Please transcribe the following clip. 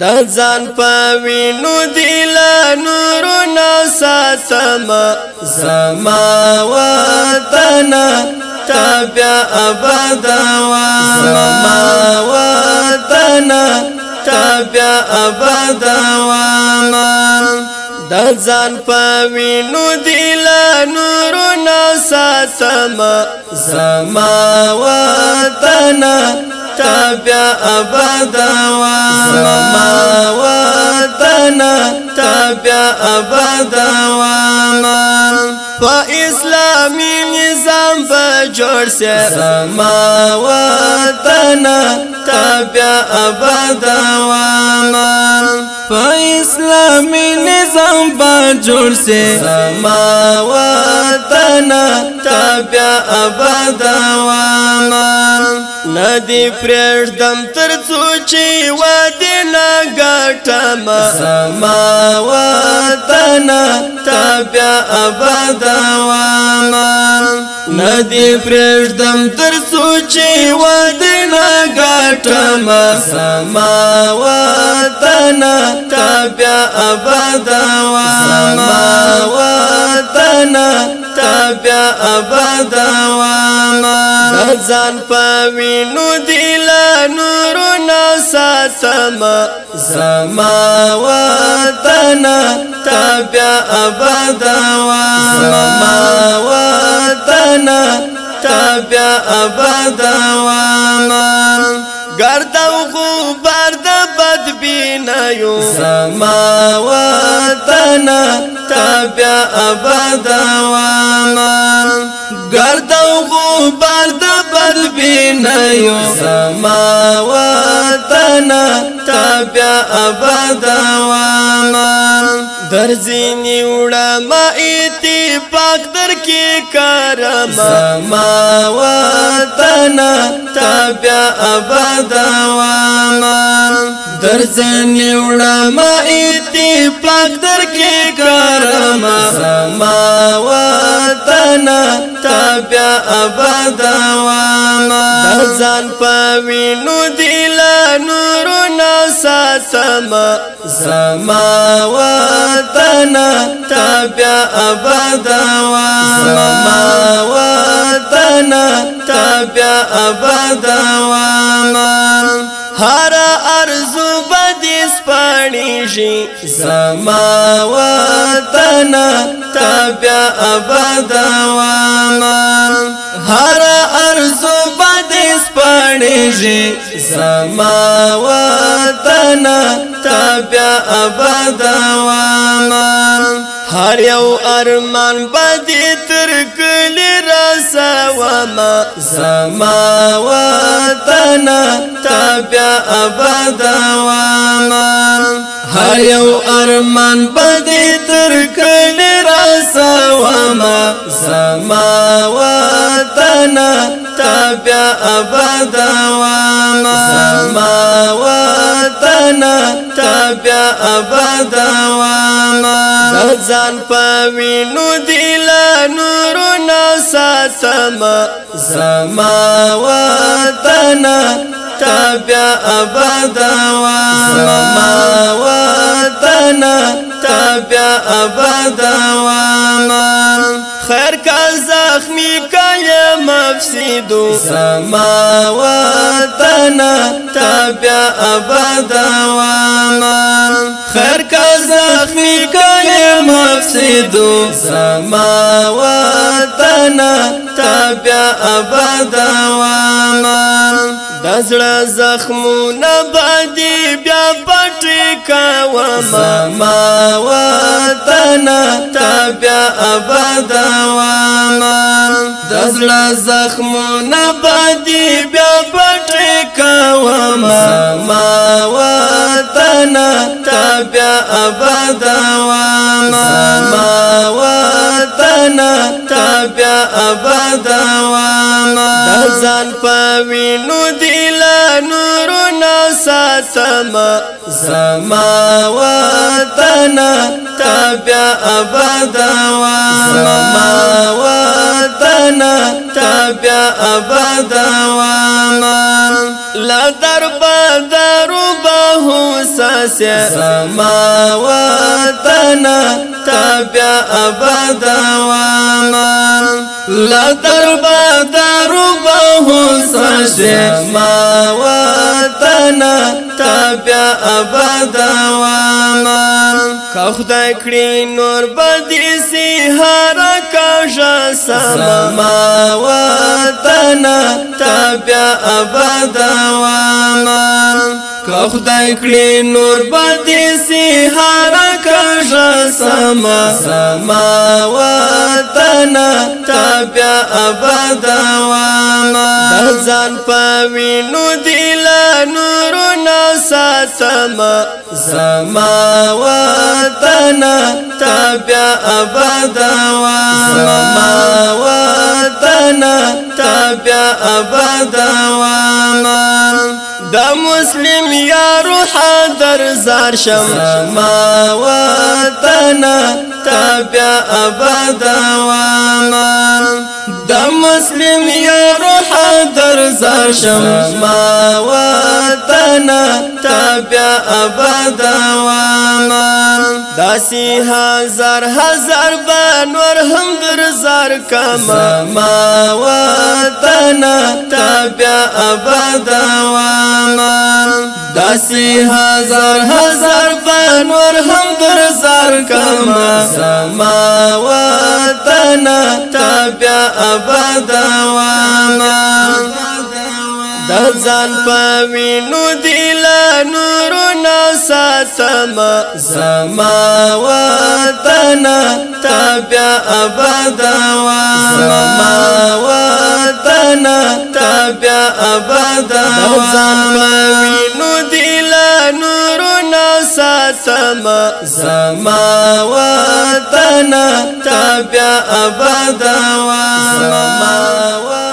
د ځان پوینو دلا نورنا ساتما زما وطن تابع ابدا زما وطن تابع ابدا د ځان پوینو دلا نورنا ساتما زما وطن تا ابدا وا وطن تا ابدا وا ما فاسلامي نظام بجور سے ما وطن تا ابدا وا ما فاسلامي نظام بجور سے ما وطن تا ابدا وا دې پرېږدم تر څو چې واده نه ګټم زما وطن ته بیا ابد وامه ندی پرېږدم تر سوچي واده نه غټم سما وطن ته بیا ابد و سما وطن ته بیا ابد و ځان پوینو دل نور نساتم زما وطن تبع ابدا زما وطن تبع ابدا ګرد او غبار د بدبینایو زما وطن تبع ابدا ګرد او غبار د در بینیو زما وطن تا بیا ابدا واما در زینی وڑا ما ایتی پاک در کی کرم زما وطن تا بیا ابدا واما درځم یوړه ما ایتی پاک در کې کرما زما وطن تا بیا آباد واما درځان پوینو دل نور ساتما زما وطن تا بیا آباد واما زما وطن تا بیا آباد واما هر ارزو بدیس پانیشی زما وطن تابیا ابد واما هر ارزو بدیس پانیشی زما وطن تابیا ابد واما هر یو ارمان باندې تر کلی را سوا زما وطن تا بیا آباد وما هر یو ارمان باندې تر کلی را سوا زما وطن تا بیا ابد وام زما وطن تا بیا ابد وام ځان پوینو دل نور نساتم زما وطن تا بیا ابد وام زما وطن تا بیا ابد وام خیر کا زخمی کای مفسدو سما وطن تا بیا ابدا واما خیر کا زخمی کای مفسدو سما وطن تا بیا ابدا واما دزړه زخمونه باندې بیا پټ کا واما وطن بیا آباد واما دزړه زخمونه باندې بیا پټ کوما ما وا وطن تبع ابد واما ما وطن تبع ابد واما ځان پوینو دل نور نساتم زما وطن تبع ابد واما ما وطن تبع ابد واما لا درب دربه اساس زما وطن تابع ابد واما لا تربد ربه زما وطن تابع ابد واما که خدای کړی نور بدی سی هر کاژه سما وطن تابع ابد واما که خدای کړی نور باندې سي هر کژ سما سما وطن تا بیا ابد واما ځان پوینو دل نور نسا سما سما وطن تا بیا ابد واما سما وطن تا بیا ابد واما دا مسلم یا روح در زار شم ما وطنا تابع ابدا وما زار شم ما وطن تا بیا ابد واما داسی هزار هزار بنور هم گرزار کما ما وطن تا بیا ابد واما داسی هزار هزار بنور هم گرزار کما ما وطن تا بیا ابد واما ځان پوینو دل نور ساتم زما وطن تابع ابدا و زما وطن تابع ابدا و ځان پوینو دل نور ساتم زما وطن تابع ابدا و زما